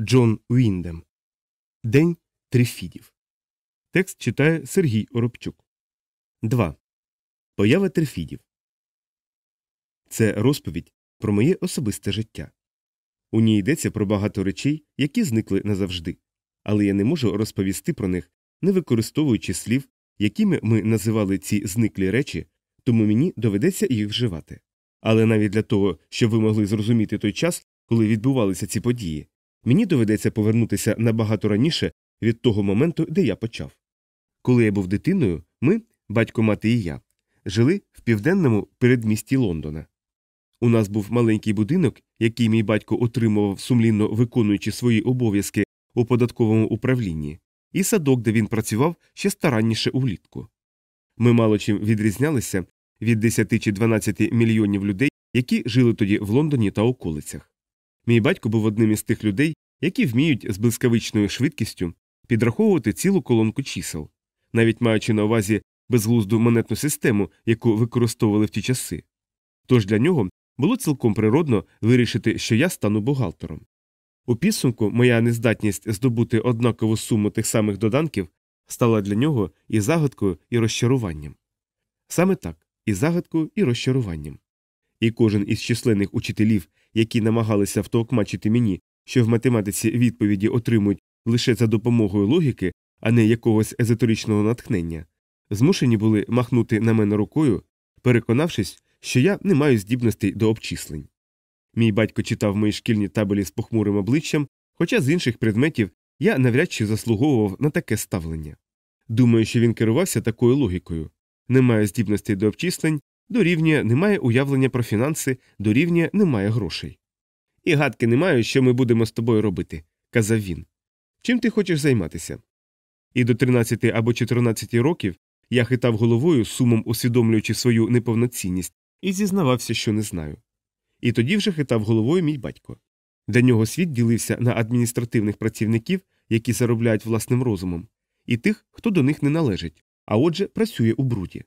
Джон Уіндем. День Трифідів. Текст читає Сергій Оробчук. 2. Поява Трифідів. Це розповідь про моє особисте життя. У ній йдеться про багато речей, які зникли назавжди, але я не можу розповісти про них, не використовуючи слів, якими ми називали ці зниклі речі, тому мені доведеться їх вживати. Але навіть для того, щоб ви могли зрозуміти той час, коли відбувалися ці події, мені доведеться повернутися набагато раніше від того моменту, де я почав. Коли я був дитиною, ми, батько мати і я, жили в південному передмісті Лондона. У нас був маленький будинок, який мій батько отримував, сумлінно виконуючи свої обов'язки у податковому управлінні, і садок, де він працював ще старанніше улітку. Ми мало чим відрізнялися від 10 чи 12 мільйонів людей, які жили тоді в Лондоні та околицях. Мій батько був одним із тих людей, які вміють з блискавичною швидкістю підраховувати цілу колонку чисел, навіть маючи на увазі безглузду монетну систему, яку використовували в ті часи. Тож для нього було цілком природно вирішити, що я стану бухгалтером. У підсумку моя нездатність здобути однакову суму тих самих доданків стала для нього і загадкою, і розчаруванням. Саме так, і загадкою, і розчаруванням. І кожен із численних учителів, які намагалися втовкмачити мені, що в математиці відповіді отримують лише за допомогою логіки, а не якогось езотеричного натхнення, змушені були махнути на мене рукою, переконавшись, що я не маю здібностей до обчислень. Мій батько читав мої шкільні табелі з похмурим обличчям, хоча з інших предметів я навряд чи заслуговував на таке ставлення. Думаю, що він керувався такою логікою немає здібностей до обчислень, дорівнює немає уявлення про фінанси, дорівнює немає грошей. І гадки не маю, що ми будемо з тобою робити, казав він. Чим ти хочеш займатися? І до 13 або 14 років я хитав головою, сумом усвідомлюючи свою неповноцінність, і зізнавався, що не знаю. І тоді вже хитав головою мій батько. Для нього світ ділився на адміністративних працівників, які заробляють власним розумом, і тих, хто до них не належить, а отже, працює у бруді.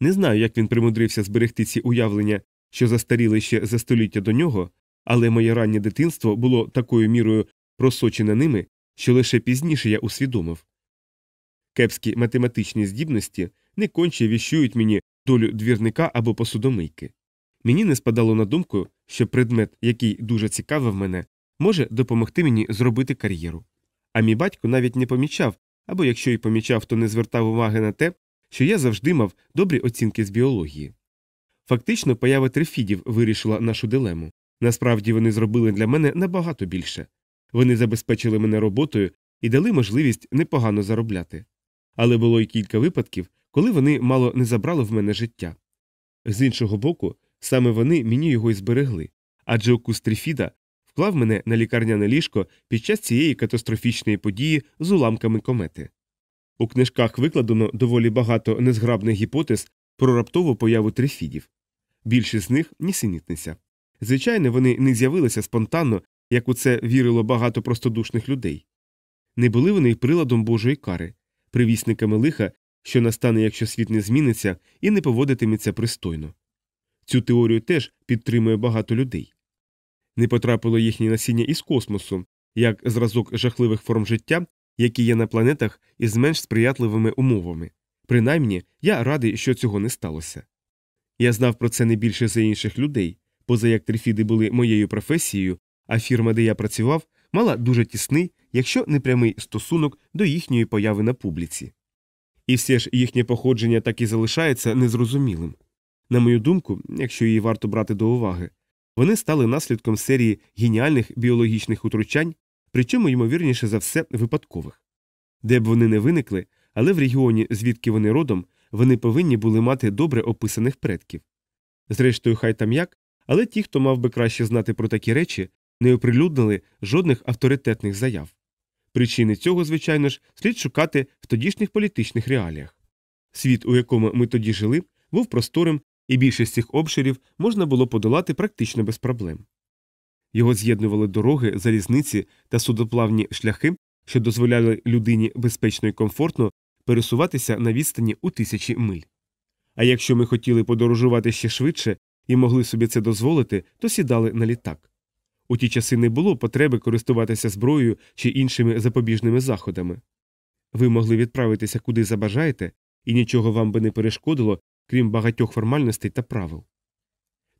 Не знаю, як він примудрився зберегти ці уявлення, що застаріли ще за століття до нього, але моє раннє дитинство було такою мірою просочене ними, що лише пізніше я усвідомив. Кепські математичні здібності не конче віщують мені долю двірника або посудомийки. Мені не спадало на думку, що предмет, який дуже цікавив мене, може допомогти мені зробити кар'єру. А мій батько навіть не помічав, або якщо й помічав, то не звертав уваги на те, що я завжди мав добрі оцінки з біології. Фактично, поява трифідів вирішила нашу дилему. Насправді вони зробили для мене набагато більше. Вони забезпечили мене роботою і дали можливість непогано заробляти. Але було й кілька випадків, коли вони мало не забрали в мене життя. З іншого боку, саме вони мені його й зберегли, адже укус трифіда вклав мене на лікарняне ліжко під час цієї катастрофічної події з уламками комети. У книжках викладено доволі багато незграбних гіпотез про раптову появу трифідів. Більшість з них нісенітниця. Звичайно, вони не з'явилися спонтанно, як у це вірило багато простодушних людей. Не були вони й приладом Божої кари, привісниками лиха, що настане, якщо світ не зміниться і не поводитиметься пристойно. Цю теорію теж підтримує багато людей. Не потрапило їхнє насіння із космосу, як зразок жахливих форм життя, які є на планетах із менш сприятливими умовами. Принаймні, я радий, що цього не сталося. Я знав про це не більше за інших людей, поза як трифіди були моєю професією, а фірма, де я працював, мала дуже тісний, якщо не прямий стосунок до їхньої появи на публіці. І все ж їхнє походження так і залишається незрозумілим. На мою думку, якщо її варто брати до уваги, вони стали наслідком серії геніальних біологічних утручань, причому, ймовірніше за все, випадкових. Де б вони не виникли, але в регіоні, звідки вони родом, вони повинні були мати добре описаних предків. Зрештою, хай там як, але ті, хто мав би краще знати про такі речі, не оприлюднили жодних авторитетних заяв. Причини цього, звичайно ж, слід шукати в тодішніх політичних реаліях. Світ, у якому ми тоді жили, був просторим, і більшість цих обширів можна було подолати практично без проблем. Його з'єднували дороги, залізниці та судоплавні шляхи, що дозволяли людині безпечно і комфортно пересуватися на відстані у тисячі миль. А якщо ми хотіли подорожувати ще швидше і могли собі це дозволити, то сідали на літак. У ті часи не було потреби користуватися зброєю чи іншими запобіжними заходами. Ви могли відправитися куди забажаєте, і нічого вам би не перешкодило, крім багатьох формальностей та правил.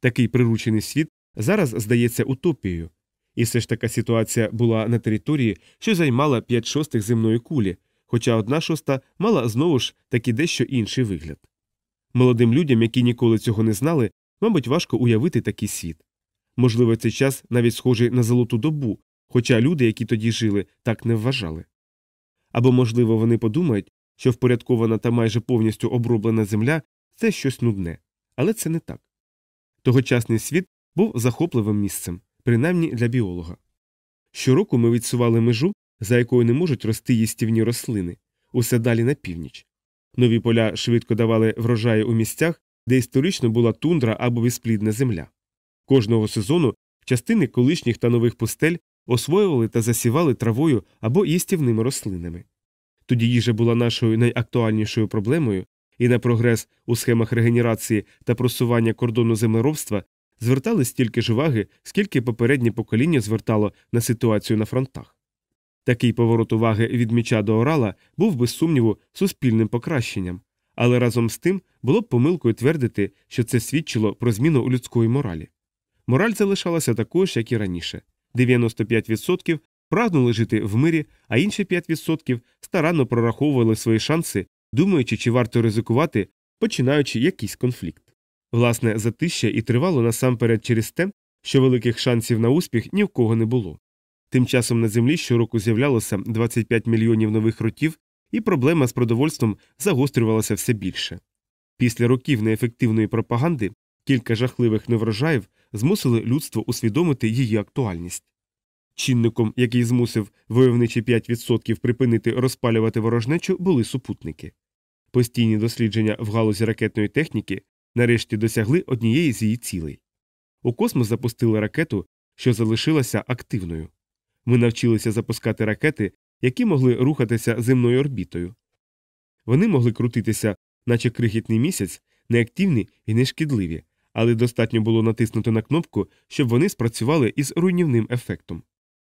Такий приручений світ зараз здається утопією, і все ж така ситуація була на території, що займала 5 шостих земної кулі, хоча одна шоста мала знову ж таки дещо інший вигляд. Молодим людям, які ніколи цього не знали, мабуть, важко уявити такий світ. Можливо, цей час навіть схожий на золоту добу, хоча люди, які тоді жили, так не вважали. Або, можливо, вони подумають, що впорядкована та майже повністю оброблена земля це щось нудне, але це не так. Тогочасний світ був захопливим місцем, принаймні для біолога. Щороку ми відсували межу, за якою не можуть рости їстівні рослини, усе далі на північ. Нові поля швидко давали врожаї у місцях, де історично була тундра або безплідна земля. Кожного сезону частини колишніх та нових пустель освоювали та засівали травою або їстівними рослинами. Тоді їжа була нашою найактуальнішою проблемою, і на прогрес у схемах регенерації та просування кордону землеробства звертали стільки ж уваги, скільки попереднє покоління звертало на ситуацію на фронтах. Такий поворот уваги від міча до орала був без сумніву суспільним покращенням, але разом з тим було б помилкою твердити, що це свідчило про зміну у людської моралі. Мораль залишалася такою ж, як і раніше 95% прагнули жити в мирі, а інші 5% старанно прораховували свої шанси, думаючи, чи варто ризикувати, починаючи якийсь конфлікт. Власне, затища і тривало насамперед через те, що великих шансів на успіх ні в кого не було. Тим часом на землі щороку з'являлося 25 мільйонів нових ротів, і проблема з продовольством загострювалася все більше. Після років неефективної пропаганди кілька жахливих неврожаїв змусили людство усвідомити її актуальність. Чинником, який змусив войовничі 5% припинити розпалювати ворожнечу, були супутники. Постійні дослідження в галузі ракетної техніки нарешті досягли однієї з її цілей. У космос запустили ракету, що залишилася активною. Ми навчилися запускати ракети, які могли рухатися земною орбітою. Вони могли крутитися, наче крихітний місяць, неактивні і нешкідливі, але достатньо було натиснути на кнопку, щоб вони спрацювали із руйнівним ефектом.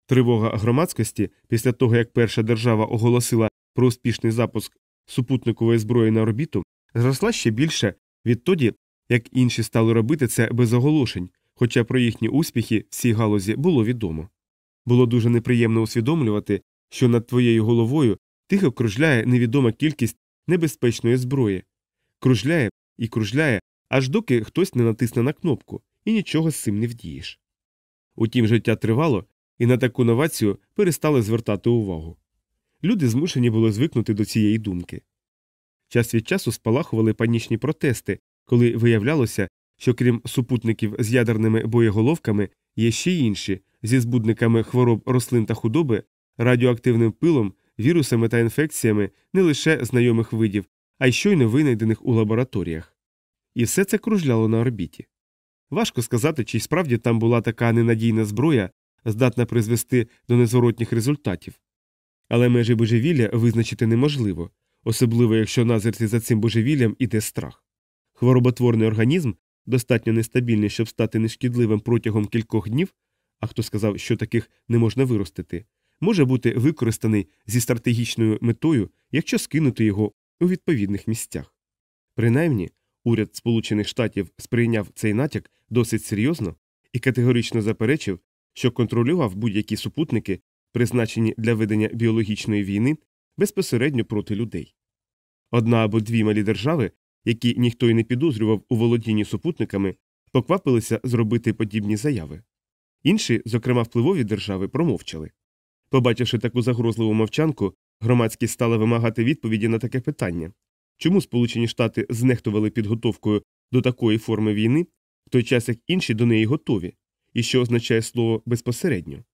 Тривога громадськості після того, як перша держава оголосила про успішний запуск супутникової зброї на орбіту, зросла ще більше відтоді, як інші стали робити це без оголошень, хоча про їхні успіхи в цій галузі було відомо. Було дуже неприємно усвідомлювати, що над твоєю головою тихо кружляє невідома кількість небезпечної зброї, кружляє і кружляє, аж доки хтось не натисне на кнопку, і нічого з цим не вдієш. Утім, життя тривало, і на таку новацію перестали звертати увагу. Люди змушені були звикнути до цієї думки. Час від часу спалахували панічні протести, коли виявлялося, що крім супутників з ядерними боєголовками є ще й інші зі збудниками хвороб рослин та худоби, радіоактивним пилом, вірусами та інфекціями не лише знайомих видів, а й щойно винайдених у лабораторіях. І все це кружляло на орбіті. Важко сказати, чи справді там була така ненадійна зброя, здатна призвести до незворотніх результатів. Але межі божевілля визначити неможливо, особливо якщо назирці за цим божевіллям іде страх. Хвороботворний організм, достатньо нестабільний, щоб стати нешкідливим протягом кількох днів, а хто сказав, що таких не можна виростити, може бути використаний зі стратегічною метою, якщо скинути його у відповідних місцях. Принаймні, уряд Сполучених Штатів сприйняв цей натяк досить серйозно і категорично заперечив, що контролював будь-які супутники, призначені для ведення біологічної війни безпосередньо проти людей. Одна або дві малі держави, які ніхто й не підозрював у володінні супутниками, поквапилися зробити подібні заяви. Інші, зокрема впливові держави, промовчали. Побачивши таку загрозливу мовчанку, громадськість стала вимагати відповіді на таке питання чому Сполучені Штати знехтували підготовкою до такої форми війни, в той час як інші до неї готові, і що означає слово безпосередньо.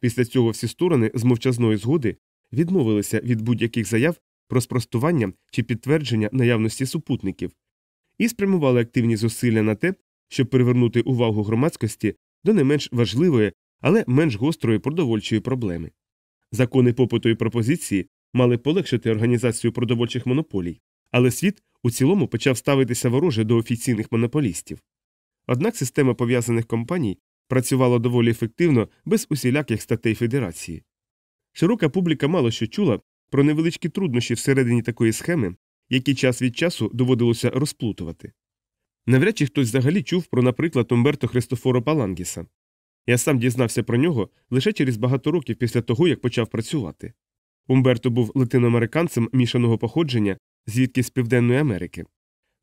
Після цього всі сторони з мовчазної згоди відмовилися від будь-яких заяв про спростування чи підтвердження наявності супутників і спрямували активні зусилля на те, щоб привернути увагу громадськості до не менш важливої, але менш гострої продовольчої проблеми. Закони попиту і пропозиції мали полегшити організацію продовольчих монополій, але світ у цілому почав ставитися вороже до офіційних монополістів. Однак система пов'язаних компаній працювало доволі ефективно без усіляких статей Федерації. Широка публіка мало що чула про невеличкі труднощі всередині такої схеми, які час від часу доводилося розплутувати. Навряд чи хтось взагалі чув про, наприклад, Умберто Христофоро Палангіса. Я сам дізнався про нього лише через багато років після того, як почав працювати. Умберто був латиноамериканцем мішаного походження, звідки з Південної Америки.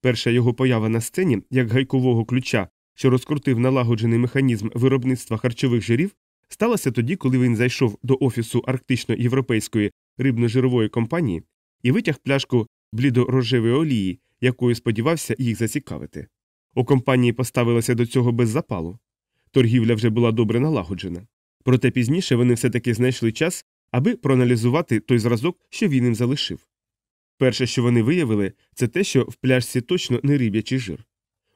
Перша його поява на сцені, як гайкового ключа, що розкрутив налагоджений механізм виробництва харчових жирів, сталася тоді, коли він зайшов до офісу Арктично-європейської рибно-жирової компанії і витяг пляшку блідорожевої олії, якою сподівався їх зацікавити. У компанії поставилася до цього без запалу. Торгівля вже була добре налагоджена. Проте пізніше вони все таки знайшли час, аби проаналізувати той зразок, що він їм залишив. Перше, що вони виявили, це те, що в пляшці точно не риб'ячий жир.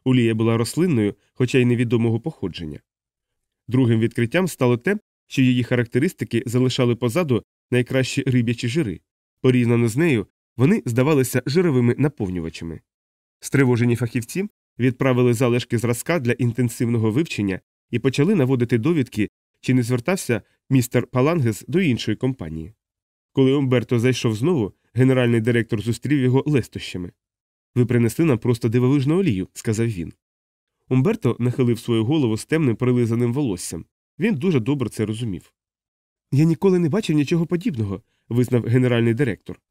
Олія була рослинною, хоча й невідомого походження. Другим відкриттям стало те, що її характеристики залишали позаду найкращі риб'ячі жири. Порівняно з нею, вони здавалися жировими наповнювачами. Стривожені фахівці відправили залишки зразка для інтенсивного вивчення і почали наводити довідки, чи не звертався містер Палангес до іншої компанії. Коли Умберто зайшов знову, генеральний директор зустрів його лестощами. Ви принесли нам просто дивовижну олію, сказав він. Умберто нахилив свою голову з темним прилизаним волоссям. Він дуже добре це розумів. Я ніколи не бачив нічого подібного, визнав генеральний директор.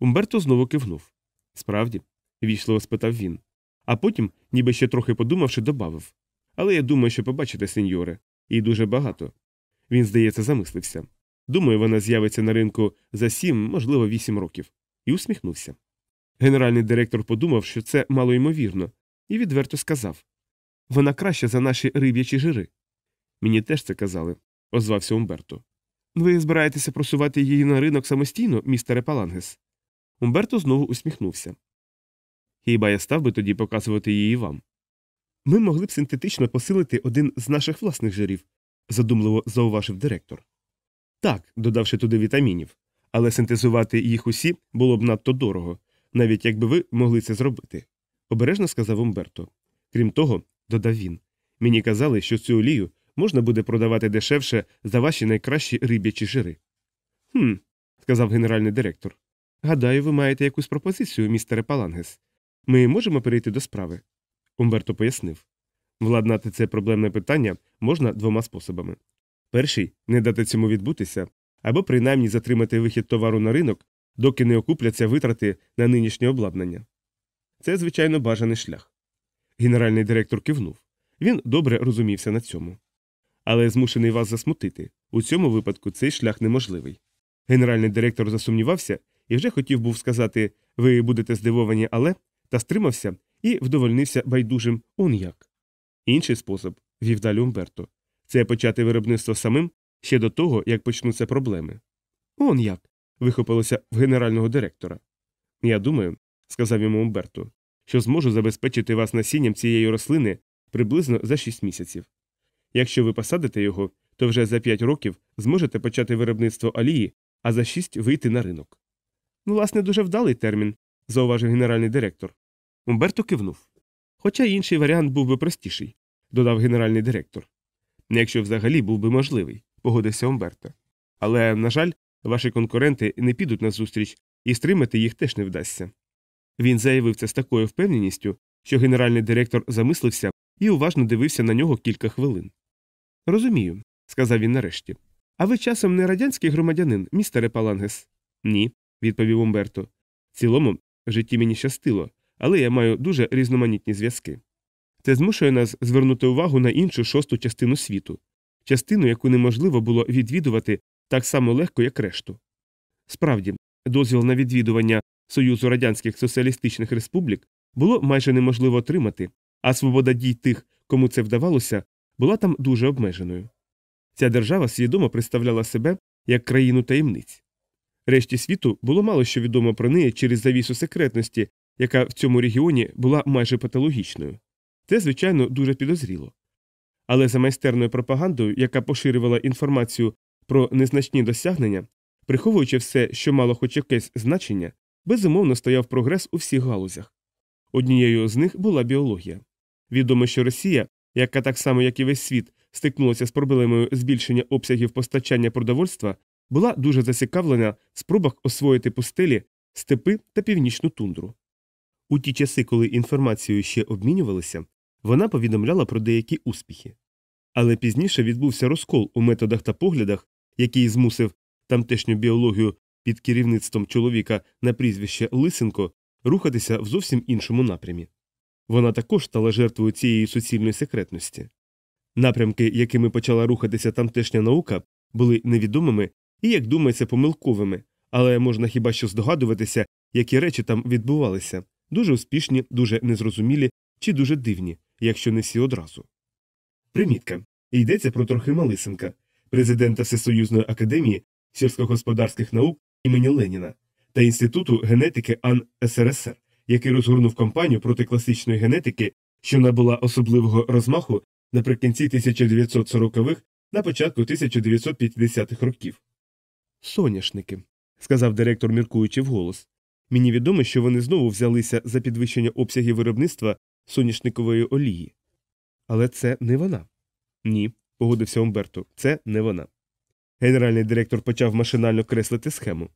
Умберто знову кивнув. Справді, вічливо спитав він. А потім, ніби ще трохи подумавши, добавив. Але я думаю, що побачите, сеньоре, і дуже багато. Він, здається, замислився. Думаю, вона з'явиться на ринку за сім, можливо, вісім років, і усміхнувся. Генеральний директор подумав, що це малоймовірно, і відверто сказав вона краща за наші риб'ячі жири. Мені теж це казали, озвався Умберто. Ви збираєтеся просувати її на ринок самостійно, містере Палангес? Умберто знову усміхнувся. Хіба я став би тоді показувати її вам? Ми могли б синтетично посилити один з наших власних жирів, задумливо зауважив директор. Так, додавши туди вітамінів, але синтезувати їх усі було б надто дорого, навіть якби ви могли це зробити. Обережно сказав Умберто. Крім того, додав він, мені казали, що цю олію можна буде продавати дешевше за ваші найкращі риб'ячі жири. Хм, сказав генеральний директор. Гадаю, ви маєте якусь пропозицію, містере Палангес. Ми можемо перейти до справи. Умберто пояснив. Владнати це проблемне питання можна двома способами. Перший не дати цьому відбутися, або принаймні затримати вихід товару на ринок, доки не окупляться витрати на нинішнє обладнання. Це, звичайно, бажаний шлях. Генеральний директор кивнув. Він добре розумівся на цьому. Але змушений вас засмутити. У цьому випадку цей шлях неможливий. Генеральний директор засумнівався і вже хотів був сказати ви будете здивовані, але та стримався і вдовольнився байдужим он як. Інший спосіб, вів далі Умберто, це почати виробництво самим ще до того, як почнуться проблеми. Он як. вихопилося в генерального директора. Я думаю, сказав йому Умберто, що зможу забезпечити вас насінням цієї рослини приблизно за 6 місяців. Якщо ви посадите його, то вже за 5 років зможете почати виробництво алії, а за 6 вийти на ринок. Ну, власне, дуже вдалий термін, зауважив генеральний директор. Умберто кивнув. Хоча інший варіант був би простіший, додав генеральний директор. Якщо взагалі був би можливий, погодився Умберто. Але, на жаль, ваші конкуренти не підуть на зустріч, і стримати їх теж не вдасться. Він заявив це з такою впевненістю, що генеральний директор замислився і уважно дивився на нього кілька хвилин. Розумію, сказав він нарешті. А ви часом не радянський громадянин, містере Палангес? Ні, відповів Умберто. В цілому, в житті мені щастило, але я маю дуже різноманітні зв'язки. Це змушує нас звернути увагу на іншу шосту частину світу, частину, яку неможливо було відвідувати так само легко, як решту. Справді, дозвіл на відвідування Союзу Радянських Соціалістичних Республік було майже неможливо отримати, а свобода дій тих, кому це вдавалося, була там дуже обмеженою. Ця держава свідомо представляла себе як країну таємниць. Решті світу було мало що відомо про неї через завісу секретності, яка в цьому регіоні була майже патологічною. Це, звичайно, дуже підозріло. Але за майстерною пропагандою, яка поширювала інформацію про незначні досягнення, приховуючи все, що мало хоч якесь значення, безумовно стояв прогрес у всіх галузях. Однією з них була біологія. Відомо, що Росія, яка так само, як і весь світ, стикнулася з проблемою збільшення обсягів постачання продовольства, була дуже зацікавлена в спробах освоїти пустелі, степи та північну тундру. У ті часи, коли інформацією ще обмінювалися, вона повідомляла про деякі успіхи. Але пізніше відбувся розкол у методах та поглядах, який змусив тамтешню біологію під керівництвом чоловіка на прізвище Лисенко рухатися в зовсім іншому напрямі. Вона також стала жертвою цієї суцільної секретності. Напрямки, якими почала рухатися тамтешня наука, були невідомими і, як думається, помилковими, але можна хіба що здогадуватися, які речі там відбувалися дуже успішні, дуже незрозумілі чи дуже дивні, якщо не всі одразу. Примітка. Йдеться про Трохима Лисенка, президента Всесоюзної академії сільськогосподарських наук імені Леніна та Інституту генетики АН СРСР, який розгорнув кампанію проти класичної генетики, що набула особливого розмаху наприкінці 1940-х на початку 1950-х років. Соняшники, сказав директор, міркуючи вголос. Мені відомо, що вони знову взялися за підвищення обсягів виробництва соняшникової олії. Але це не вона. Ні, погодився Умберто, це не вона. Генеральний директор почав машинально креслити схему.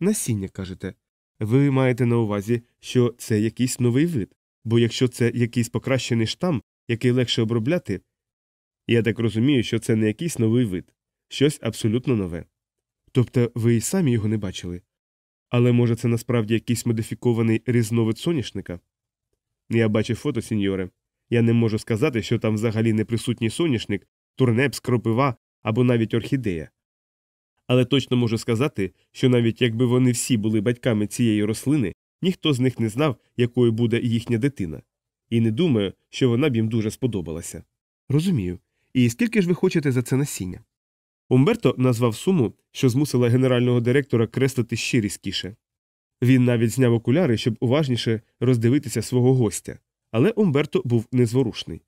Насіння, кажете. Ви маєте на увазі, що це якийсь новий вид, бо якщо це якийсь покращений штам, який легше обробляти, я так розумію, що це не якийсь новий вид, щось абсолютно нове. Тобто ви і самі його не бачили. Але може це насправді якийсь модифікований різновид соняшника? Я бачив фото, сеньоре. Я не можу сказати, що там взагалі не присутній соняшник, турнеп, скропива або навіть орхідея. Але точно можу сказати, що навіть якби вони всі були батьками цієї рослини, ніхто з них не знав, якою буде їхня дитина. І не думаю, що вона б їм дуже сподобалася. Розумію. І скільки ж ви хочете за це насіння? Умберто назвав суму, що змусила генерального директора креслити ще різкіше. Він навіть зняв окуляри, щоб уважніше роздивитися свого гостя, але Умберто був незворушний.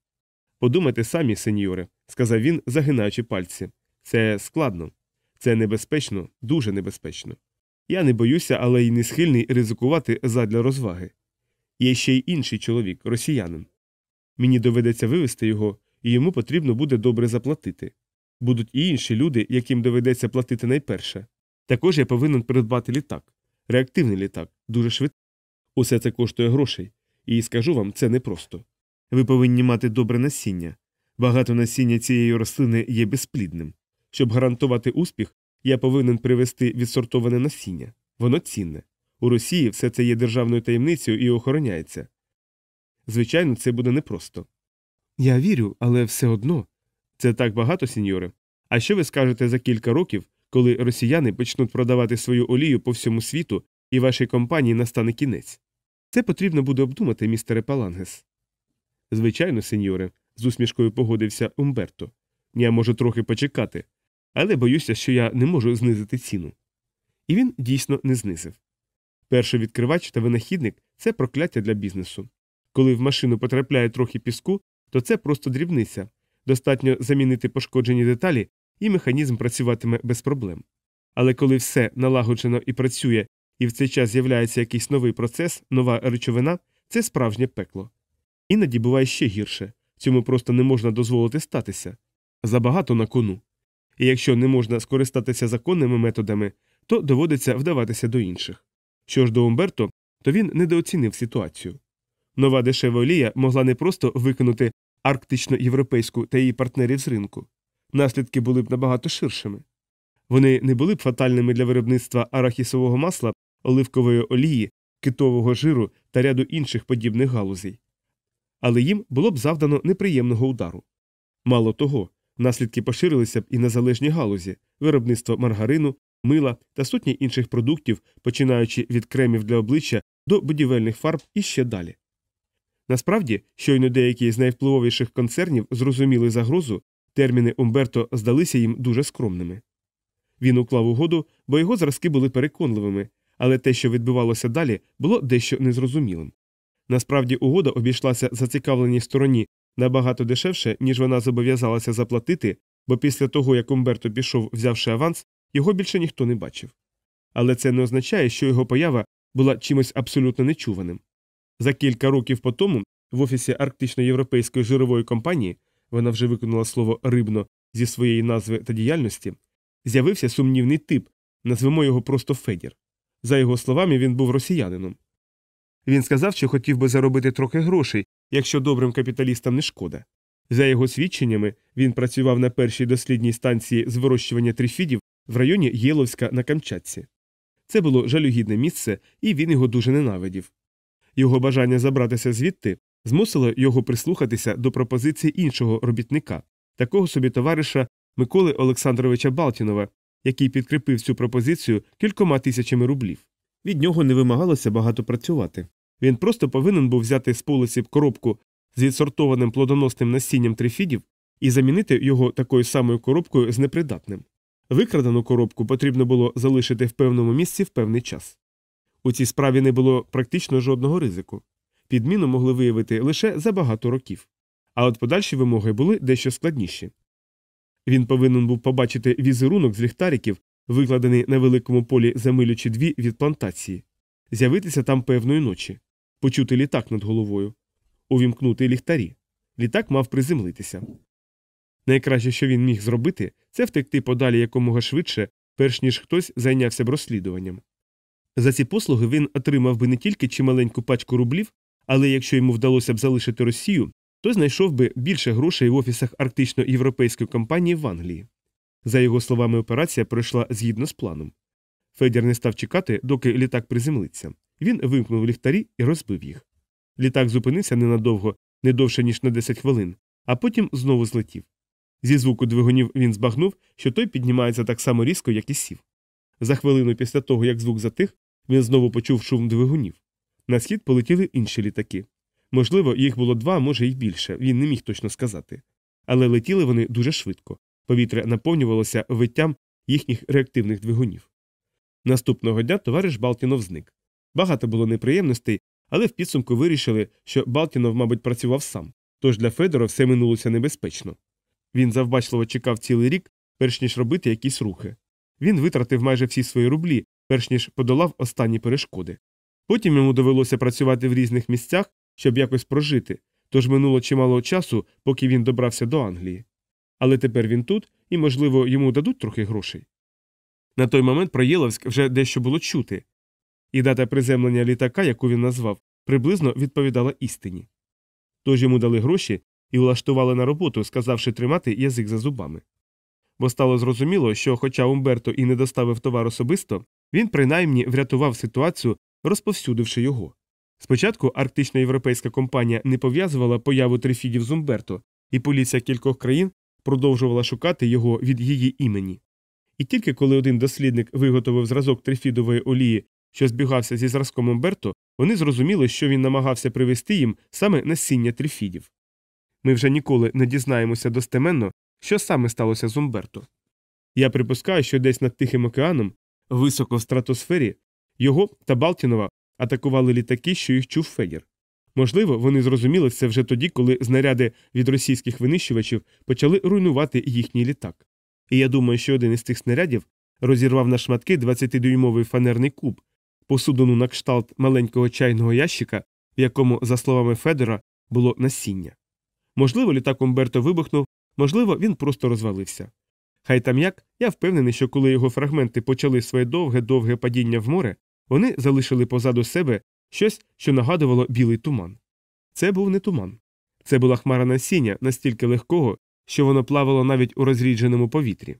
Подумайте самі, сеньоре, сказав він, загинаючи пальці. Це складно, це небезпечно, дуже небезпечно. Я не боюся, але й не схильний ризикувати задля розваги. Є ще й інший чоловік, росіянин. Мені доведеться вивезти його, і йому потрібно буде добре заплатити. Будуть і інші люди, яким доведеться платити найперше. Також я повинен придбати літак, реактивний літак, дуже швидкий. Усе це коштує грошей, і скажу вам, це непросто. Ви повинні мати добре насіння. Багато насіння цієї рослини є безплідним. Щоб гарантувати успіх, я повинен привезти відсортоване насіння. Воно цінне. У Росії все це є державною таємницею і охороняється. Звичайно, це буде непросто. Я вірю, але все одно. Це так багато, сеньоре. А що ви скажете за кілька років, коли росіяни почнуть продавати свою олію по всьому світу і вашій компанії настане кінець? Це потрібно буде обдумати, містере Палангес. Звичайно, сеньоре, з усмішкою погодився Умберто. Я можу трохи почекати, але боюся, що я не можу знизити ціну. І він дійсно не знизив. Перший відкривач та винахідник це прокляття для бізнесу. Коли в машину потрапляє трохи піску, то це просто дрібниця. Достатньо замінити пошкоджені деталі, і механізм працюватиме без проблем. Але коли все налагоджено і працює, і в цей час з'являється якийсь новий процес, нова речовина, це справжнє пекло. Іноді буває ще гірше цьому просто не можна дозволити статися забагато на кону. І якщо не можна скористатися законними методами, то доводиться вдаватися до інших. Що ж до Умберто, то він недооцінив ситуацію. Нова дешева олія могла не просто викинути арктично-європейську та її партнерів з ринку. Наслідки були б набагато ширшими. Вони не були б фатальними для виробництва арахісового масла, оливкової олії, китового жиру та ряду інших подібних галузей. Але їм було б завдано неприємного удару. Мало того, наслідки поширилися б і на залежні галузі виробництво маргарину, мила та сотні інших продуктів, починаючи від кремів для обличчя до будівельних фарб і ще далі. Насправді, щойно деякі з найвпливовіших концернів зрозуміли загрозу, терміни Умберто здалися їм дуже скромними. Він уклав угоду, бо його зразки були переконливими, але те, що відбувалося далі, було дещо незрозумілим. Насправді, угода обійшлася зацікавленій стороні набагато дешевше, ніж вона зобов'язалася заплатити, бо після того, як Умберто пішов, взявши аванс, його більше ніхто не бачив. Але це не означає, що його поява була чимось абсолютно нечуваним. За кілька років по тому в офісі Арктично-Європейської жирової компанії вона вже виконала слово рибно зі своєї назви та діяльності, з'явився сумнівний тип, назвемо його просто Федір. За його словами, він був росіянином. Він сказав, що хотів би заробити трохи грошей, якщо добрим капіталістам не шкода. За його свідченнями, він працював на першій дослідній станції з вирощування трифідів в районі Єловська на Камчатці. Це було жалюгідне місце, і він його дуже ненавидів. Його бажання забратися звідти змусило його прислухатися до пропозиції іншого робітника, такого собі товариша Миколи Олександровича Балтінова, який підкріпив цю пропозицію кількома тисячами рублів. Від нього не вимагалося багато працювати. Він просто повинен був взяти з полиці коробку з відсортованим плодоносним насінням трифідів і замінити його такою самою коробкою з непридатним. Викрадену коробку потрібно було залишити в певному місці в певний час. У цій справі не було практично жодного ризику. Підміну могли виявити лише за багато років. А от подальші вимоги були дещо складніші. Він повинен був побачити візерунок з ліхтариків, викладений на великому полі за милю чи дві від плантації, з'явитися там певної ночі, почути літак над головою, увімкнути ліхтарі. Літак мав приземлитися. Найкраще, що він міг зробити, це втекти подалі якомога швидше, перш ніж хтось зайнявся б розслідуванням. За ці послуги він отримав би не тільки чималеньку пачку рублів, але якщо йому вдалося б залишити Росію, то знайшов би більше грошей в офісах арктично-європейської компанії в Англії. За його словами, операція пройшла згідно з планом. Федір не став чекати, доки літак приземлиться. Він вимкнув ліхтарі і розбив їх. Літак зупинився ненадовго, не довше ніж на 10 хвилин, а потім знову злетів. Зі звуку двигунів він збагнув, що той піднімається так само різко, як і сів. За хвилину після того, як звук затих, він знову почув шум двигунів. На схід полетіли інші літаки. Можливо, їх було два, може й більше, він не міг точно сказати. Але летіли вони дуже швидко. Повітря наповнювалося виттям їхніх реактивних двигунів. Наступного дня товариш Балтінов зник. Багато було неприємностей, але в підсумку вирішили, що Балтінов, мабуть, працював сам, тож для Федора все минулося небезпечно. Він завбачливо чекав цілий рік, перш ніж робити якісь рухи. Він витратив майже всі свої рублі, перш ніж подолав останні перешкоди. Потім йому довелося працювати в різних місцях, щоб якось прожити, тож минуло чимало часу, поки він добрався до Англії. Але тепер він тут і, можливо, йому дадуть трохи грошей. На той момент про Єловськ вже дещо було чути, і дата приземлення літака, яку він назвав, приблизно відповідала істині. Тож йому дали гроші і влаштували на роботу, сказавши тримати язик за зубами. Бо стало зрозуміло, що, хоча Умберто і не доставив товар особисто, він принаймні врятував ситуацію, розповсюдивши його. Спочатку арктична європейська компанія не пов'язувала появу трифідів з Умберто, і поліція кількох країн продовжувала шукати його від її імені. І тільки коли один дослідник виготовив зразок трифідової олії, що збігався зі зразком Умберто, вони зрозуміли, що він намагався привести їм саме насіння трифідів. Ми вже ніколи не дізнаємося достеменно, що саме сталося з Умберто. Я припускаю, що десь над Тихим океаном, високо в стратосфері, його та Балтінова атакували літаки, що їх чув Федір. Можливо, вони зрозуміли це вже тоді, коли знаряди від російських винищувачів почали руйнувати їхній літак. І я думаю, що один із цих снарядів розірвав на шматки 20-дюймовий фанерний куб, посудину на кшталт маленького чайного ящика, в якому, за словами Федора, було насіння. Можливо, літак Умберто вибухнув, можливо, він просто розвалився. Хай там як, я впевнений, що коли його фрагменти почали своє довге-довге падіння в море, вони залишили позаду себе щось, що нагадувало білий туман. Це був не туман. Це була хмара насіння настільки легкого, що воно плавало навіть у розрідженому повітрі.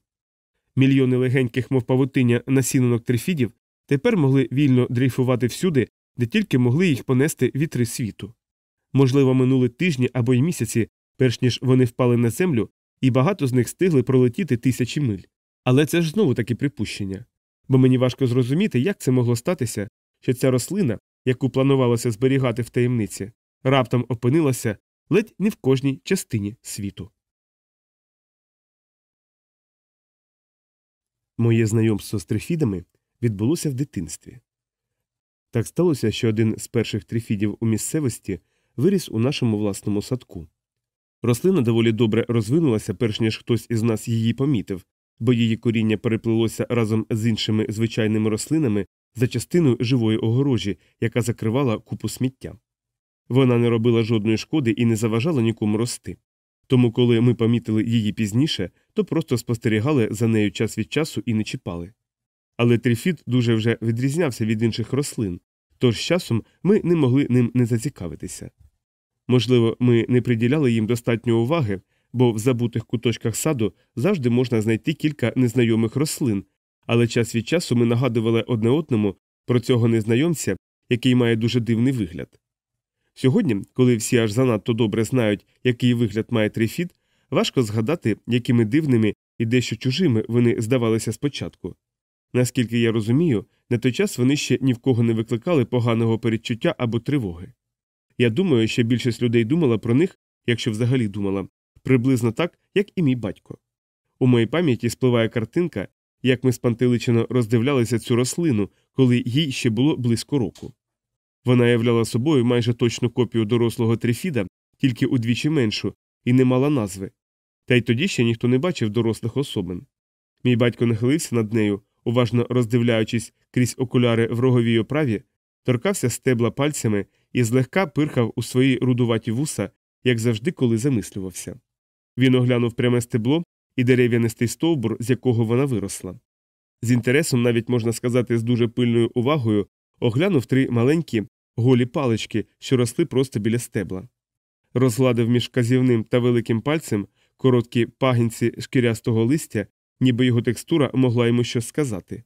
Мільйони легеньких, мов павутиння насінинок трифідів тепер могли вільно дрейфувати всюди, де тільки могли їх понести вітри світу. Можливо, минули тижні або й місяці, перш ніж вони впали на землю, і багато з них встигли пролетіти тисячі миль. Але це ж знову таки припущення. Бо мені важко зрозуміти, як це могло статися, що ця рослина, яку планувалося зберігати в таємниці, раптом опинилася ледь не в кожній частині світу. Моє знайомство з трифідами відбулося в дитинстві. Так сталося, що один з перших трифідів у місцевості виріс у нашому власному садку. Рослина доволі добре розвинулася, перш ніж хтось із нас її помітив, бо її коріння переплилося разом з іншими звичайними рослинами за частиною живої огорожі, яка закривала купу сміття. Вона не робила жодної шкоди і не заважала нікому рости. Тому, коли ми помітили її пізніше, то просто спостерігали за нею час від часу і не чіпали. Але трифіт дуже вже відрізнявся від інших рослин, тож з часом ми не могли ним не зацікавитися. Можливо, ми не приділяли їм достатньо уваги, бо в забутих куточках саду завжди можна знайти кілька незнайомих рослин, але час від часу ми нагадували одне одному про цього незнайомця, який має дуже дивний вигляд. Сьогодні, коли всі аж занадто добре знають, який вигляд має трифіт, важко згадати, якими дивними і дещо чужими вони здавалися спочатку. Наскільки я розумію, на той час вони ще ні в кого не викликали поганого передчуття або тривоги. Я думаю, що більшість людей думала про них, якщо взагалі думала, приблизно так, як і мій батько. У моїй пам'яті спливає картинка, як ми спантеличено роздивлялися цю рослину, коли їй ще було близько року. Вона являла собою майже точну копію дорослого трифіда, тільки удвічі меншу, і не мала назви. Та й тоді ще ніхто не бачив дорослих особин. Мій батько нахилився над нею, уважно роздивляючись крізь окуляри в роговій оправі, торкався стебла пальцями і злегка пирхав у свої рудуваті вуса, як завжди, коли замислювався. Він оглянув пряме стебло і дерев'янистий стовбур, з якого вона виросла. З інтересом, навіть можна сказати, з дуже пильною увагою, оглянув три маленькі голі палички, що росли просто біля стебла. Розгладив між казівним та великим пальцем короткі пагінці шкірястого листя, ніби його текстура могла йому щось сказати.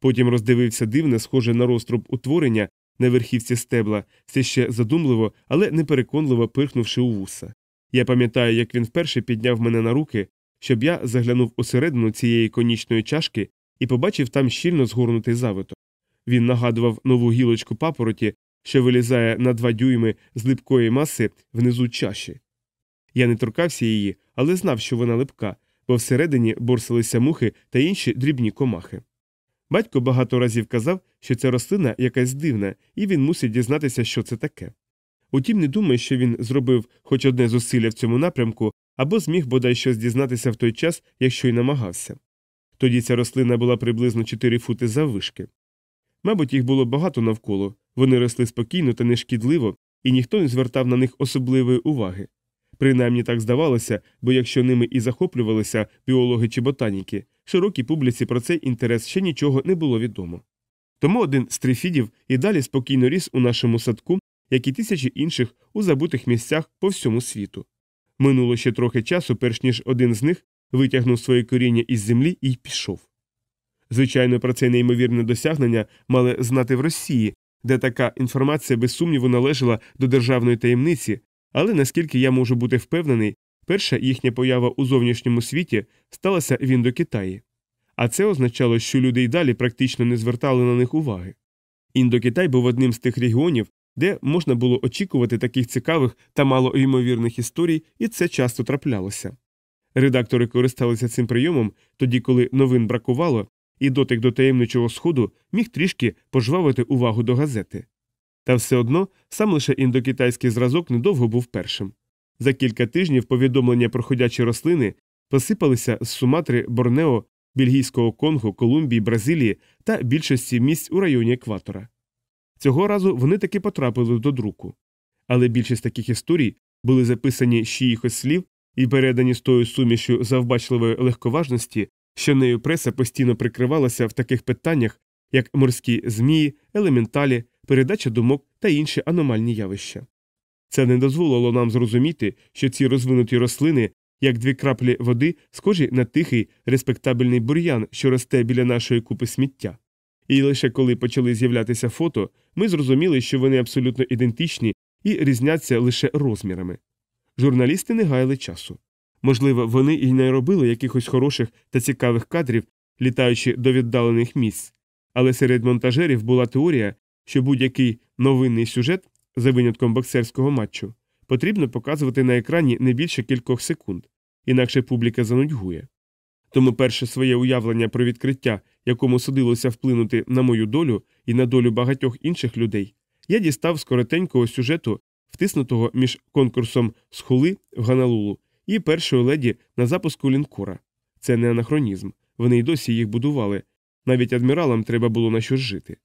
Потім роздивився дивне, схоже на розтруб утворення на верхівці стебла, все ще задумливо, але непереконливо пирхнувши у вуса. Я пам'ятаю, як він вперше підняв мене на руки, щоб я заглянув усередину цієї конічної чашки і побачив там щільно згорнутий завиток. Він нагадував нову гілочку папороті, що вилізає на два дюйми з липкої маси внизу чаші. Я не торкався її, але знав, що вона липка, бо всередині борсилися мухи та інші дрібні комахи. Батько багато разів казав, що ця рослина якась дивна, і він мусить дізнатися, що це таке. Утім, не думаю, що він зробив хоч одне зусилля в цьому напрямку або зміг бодай щось дізнатися в той час, якщо й намагався. Тоді ця рослина була приблизно 4 фути заввишки. Мабуть, їх було багато навколо, вони росли спокійно та нешкідливо, і ніхто не звертав на них особливої уваги. Принаймні так здавалося, бо якщо ними і захоплювалися біологи чи ботаніки, широкій публіці про цей інтерес ще нічого не було відомо. Тому один з трифідів і далі спокійно ріс у нашому садку, як і тисячі інших у забутих місцях по всьому світу. Минуло ще трохи часу, перш ніж один з них витягнув своє коріння із землі і пішов. Звичайно, про це неймовірне досягнення мали знати в Росії, де така інформація без сумніву належала до державної таємниці, але наскільки я можу бути впевнений, перша їхня поява у зовнішньому світі сталася в індокитаї. А це означало, що люди й далі практично не звертали на них уваги. Індокитай був одним з тих регіонів, де можна було очікувати таких цікавих та малоймовірних історій, і це часто траплялося. Редактори користалися цим прийомом тоді, коли новин бракувало, і дотик до таємничого сходу міг трішки пожвавити увагу до газети. Та все одно сам лише індокитайський зразок недовго був першим. За кілька тижнів повідомлення про ходячі рослини посипалися з Суматри, Борнео, Бельгійського Конго, Колумбії, Бразилії та більшості місць у районі екватора. Цього разу вони таки потрапили до друку. Але більшість таких історій були записані ще їхось слів і передані з тою сумішю завбачливої легковажності, що нею преса постійно прикривалася в таких питаннях, як морські змії, елементалі, передача думок та інші аномальні явища. Це не дозволило нам зрозуміти, що ці розвинуті рослини, як дві краплі води, схожі на тихий, респектабельний бур'ян, що росте біля нашої купи сміття. І лише коли почали з'являтися фото, ми зрозуміли, що вони абсолютно ідентичні і різняться лише розмірами. Журналісти не гаяли часу. Можливо, вони і не робили якихось хороших та цікавих кадрів, літаючи до віддалених місць, але серед монтажерів була теорія, що будь-який новинний сюжет, за винятком боксерського матчу, потрібно показувати на екрані не більше кількох секунд, інакше публіка занудьгує. Тому перше своє уявлення про відкриття, якому судилося вплинути на мою долю і на долю багатьох інших людей, я дістав з коротенького сюжету, втиснутого між конкурсом схули в Ганалулу і першою леді на запуску лінкора. Це не анахронізм, вони й досі їх будували, навіть адміралам треба було на щось жити.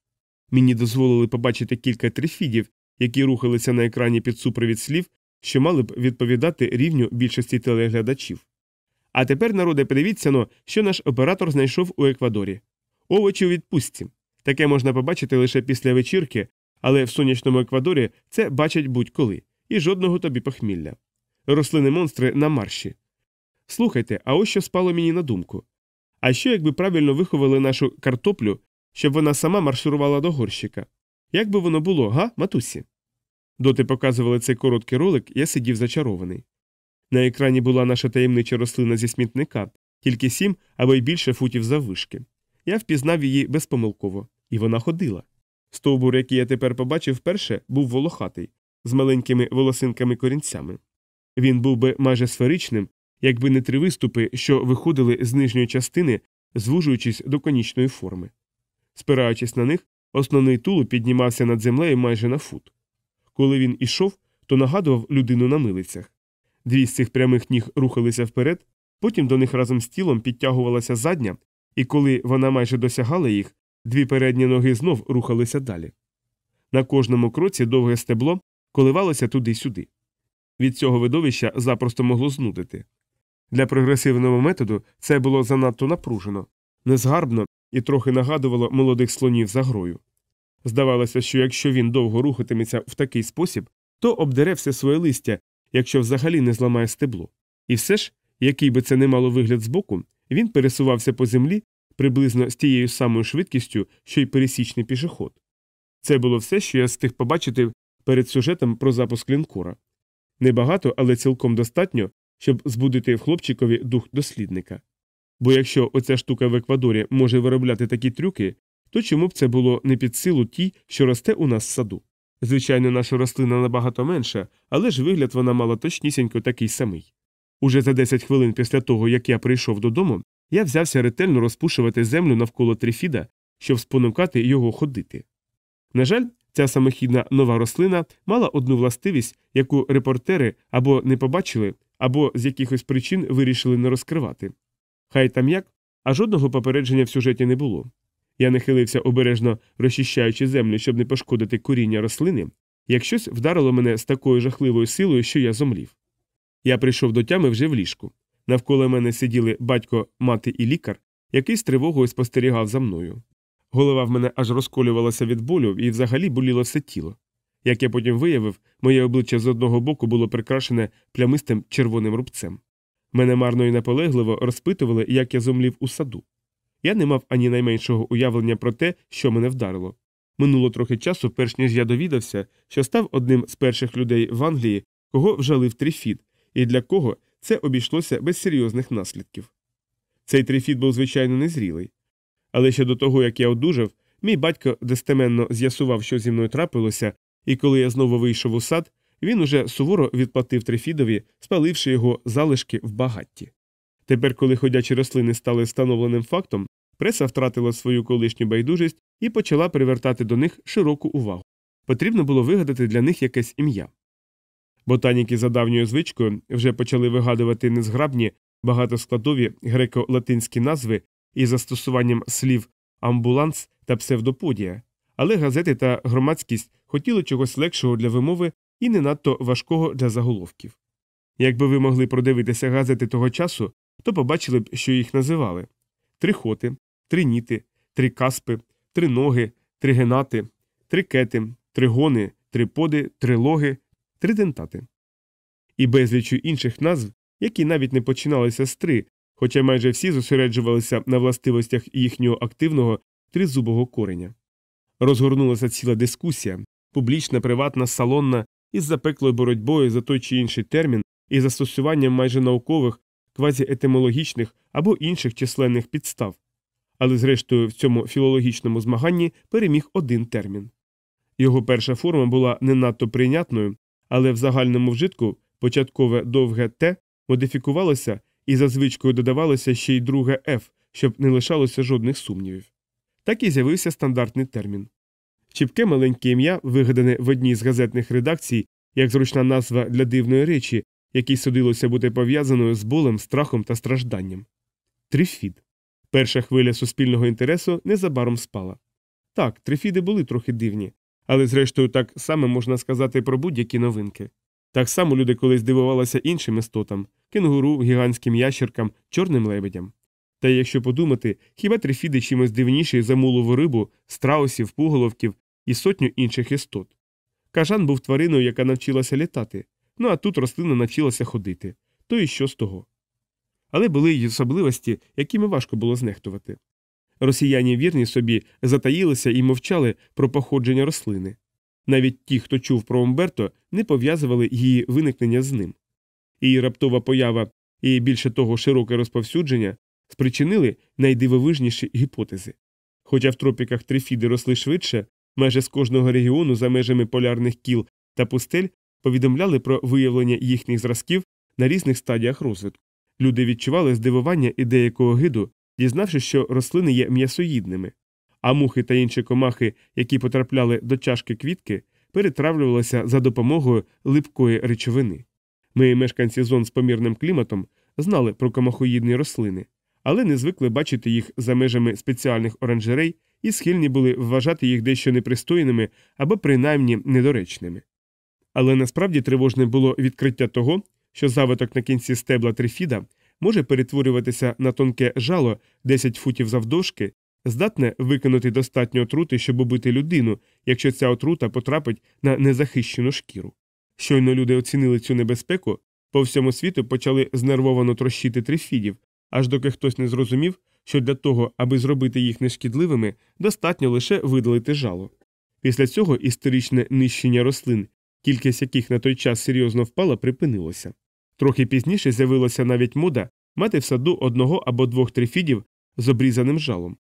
Мені дозволили побачити кілька трифідів, які рухалися на екрані під супровід слів, що мали б відповідати рівню більшості телеглядачів. А тепер, народе, подивіться но, що наш оператор знайшов у Еквадорі. Овочі у відпустці. Таке можна побачити лише після вечірки, але в сонячному Еквадорі це бачать будь-коли, і жодного тобі похмілля. Рослини монстри на марші. Слухайте, а ось що спало мені на думку. А що, якби правильно виховали нашу картоплю, щоб вона сама марширувала до горщика? Як би воно було, га, матусі? Доти показували цей короткий ролик, я сидів зачарований. На екрані була наша таємнича рослина зі смітника, тільки сім або й більше футів заввишки. Я впізнав її безпомилково, і вона ходила. Стовбур, який я тепер побачив вперше, був волохатий, з маленькими волосинками корінцями. Він був би майже сферичним, якби не три виступи, що виходили з нижньої частини, звужуючись до конічної форми. Спираючись на них, основний тулуб піднімався над землею майже на фут. Коли він ішов, то нагадував людину на милицях. Дві з цих прямих ніг рухалися вперед, потім до них разом з тілом підтягувалася задня, і коли вона майже досягала їх, дві передні ноги знов рухалися далі. На кожному кроці довге стебло коливалося туди-сюди. Від цього видовища запросто могло знудити. Для прогресивного методу це було занадто напружено, незгарбно і трохи нагадувало молодих слонів за грою. Здавалося, що якщо він довго рухатиметься в такий спосіб, то обдере все своє листя, якщо взагалі не зламає стебло. І все ж, який би це не мало вигляд збоку, він пересувався по землі приблизно з тією самою швидкістю, що й пересічний пішоход. Це було все, що я встиг побачити перед сюжетом про запуск лінкора. Небагато, але цілком достатньо, щоб збудити в хлопчикові дух дослідника. Бо якщо оця штука в Еквадорі може виробляти такі трюки, то чому б це було не під силу тій, що росте у нас в саду? Звичайно, наша рослина набагато менша, але ж вигляд вона мала точнісінько такий самий. Уже за 10 хвилин після того, як я прийшов додому, я взявся ретельно розпушувати землю навколо трифіда, щоб спонукати його ходити. На жаль, ця самохідна нова рослина мала одну властивість, яку репортери або не побачили, або з якихось причин вирішили не розкривати. Хай там як, а жодного попередження в сюжеті не було. Я нахилився обережно розчищаючи землю, щоб не пошкодити коріння рослини, як щось вдарило мене з такою жахливою силою, що я зомлів. Я прийшов до тями вже в ліжку. Навколо мене сиділи батько, мати і лікар, який з тривогою спостерігав за мною. Голова в мене аж розколювалася від болю і взагалі боліло все тіло. Як я потім виявив, моє обличчя з одного боку було прикрашене плямистим червоним рубцем. Мене марно і наполегливо розпитували, як я зомлів у саду. Я не мав ані найменшого уявлення про те, що мене вдарило. Минуло трохи часу, перш ніж я довідався, що став одним з перших людей в Англії, кого вжалив трифід, і для кого це обійшлося без серйозних наслідків. Цей трифід був, звичайно, незрілий. Але ще до того, як я одужав, мій батько достеменно з'ясував, що зі мною трапилося, і коли я знову вийшов у сад, він уже суворо відплатив трифідові, спаливши його залишки в багатті. Тепер, коли ходячі рослини стали встановленим фактом, преса втратила свою колишню байдужість і почала привертати до них широку увагу. Потрібно було вигадати для них якесь ім'я. Ботаніки за давньою звичкою вже почали вигадувати незграбні багатоскладові греко-латинські назви із застосуванням слів амбуланс та псевдоподія, але газети та громадськість хотіли чогось легшого для вимови і не надто важкого для заголовків. Якби ви могли продивитися газети того часу, то побачили б, що їх називали трихоти, триніти, трикаспи, триноги, тригенати, трикети, тригони, триподи, трилоги, тридентати. І безлічу інших назв, які навіть не починалися з три, хоча майже всі зосереджувалися на властивостях їхнього активного тризубого кореня. Розгорнулася ціла дискусія, публічна, приватна, салонна, із запеклою боротьбою за той чи інший термін і застосуванням майже наукових, квазіетимологічних або інших численних підстав. Але, зрештою, в цьому філологічному змаганні переміг один термін. Його перша форма була не надто прийнятною, але в загальному вжитку початкове довге Т модифікувалося і за звичкою додавалося ще й друге Ф, щоб не лишалося жодних сумнівів. Так і з'явився стандартний термін. Чіпке маленьке ім'я, вигадане в одній з газетних редакцій, як зручна назва для дивної речі, якій судилося бути пов'язаною з болем, страхом та стражданням. Трифід. Перша хвиля суспільного інтересу незабаром спала. Так, трифіди були трохи дивні, але зрештою так само можна сказати про будь-які новинки. Так само люди колись дивувалися іншим істотам кенгуру, гігантським ящеркам, чорним лебедям. Та якщо подумати, хіба трифіди чимось дивніші за мулову рибу, страусів, пуголовків і сотню інших істот. Кажан був твариною, яка навчилася літати, ну а тут рослина навчилася ходити, то і що з того. Але були й особливості, якими важко було знехтувати. Росіяні вірні собі затаїлися і мовчали про походження рослини. Навіть ті, хто чув про Умберто, не пов'язували її виникнення з ним. Її раптова поява і більше того широке розповсюдження спричинили найдивовижніші гіпотези. Хоча в тропіках трифіди росли швидше, майже з кожного регіону за межами полярних кіл та пустель повідомляли про виявлення їхніх зразків на різних стадіях розвитку. Люди відчували здивування і деякого гиду, дізнавшись, що рослини є м'ясоїдними, а мухи та інші комахи, які потрапляли до чашки квітки, перетравлювалися за допомогою липкої речовини. Ми, мешканці зон з помірним кліматом, знали про комахоїдні рослини, але не звикли бачити їх за межами спеціальних оранжерей і схильні були вважати їх дещо непристойними або принаймні недоречними. Але насправді тривожним було відкриття того, що завиток на кінці стебла трифіда може перетворюватися на тонке жало 10 футів завдовжки, здатне викинути достатньо отрути, щоб убити людину, якщо ця отрута потрапить на незахищену шкіру. Щойно люди оцінили цю небезпеку, по всьому світу почали знервовано трощити трифідів, аж доки хтось не зрозумів, що для того, аби зробити їх нешкідливими, достатньо лише видалити жало. Після цього історичне нищення рослин, кількість яких на той час серйозно впала, припинилося. Трохи пізніше з'явилася навіть мода мати в саду одного або двох трифідів з обрізаним жалом.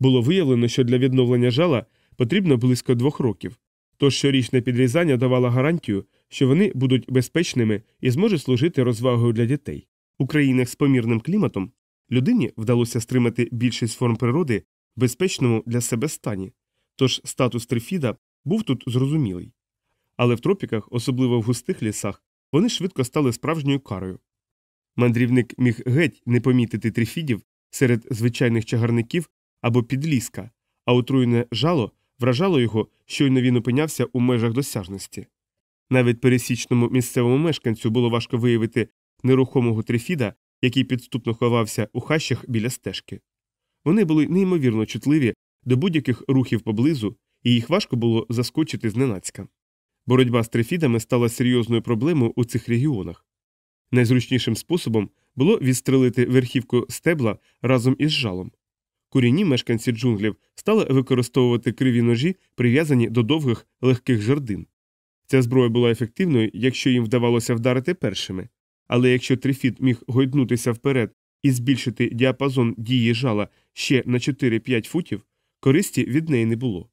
Було виявлено, що для відновлення жала потрібно близько двох років, тож щорічне підрізання давало гарантію, що вони будуть безпечними і зможуть служити розвагою для дітей. У країнах з помірним кліматом людині вдалося стримати більшість форм природи в безпечному для себе стані, тож статус трифіда був тут зрозумілий. Але в тропіках, особливо в густих лісах, вони швидко стали справжньою карою. Мандрівник міг геть не помітити трифідів серед звичайних чагарників або підліска, а отруєне жало вражало його, щойно він опинявся у межах досяжності. Навіть пересічному місцевому мешканцю було важко виявити нерухомого трифіда, який підступно ховався у хащах біля стежки. Вони були неймовірно чутливі до будь-яких рухів поблизу, і їх важко було заскочити зненацька. Боротьба з трифідами стала серйозною проблемою у цих регіонах. Найзручнішим способом було відстрелити верхівку стебла разом із жалом. Курінні мешканці джунглів стали використовувати криві ножі, прив'язані до довгих легких жердин. Ця зброя була ефективною, якщо їм вдавалося вдарити першими, але якщо трифід міг гойднутися вперед і збільшити діапазон дії жала ще на 4-5 футів, користі від неї не було.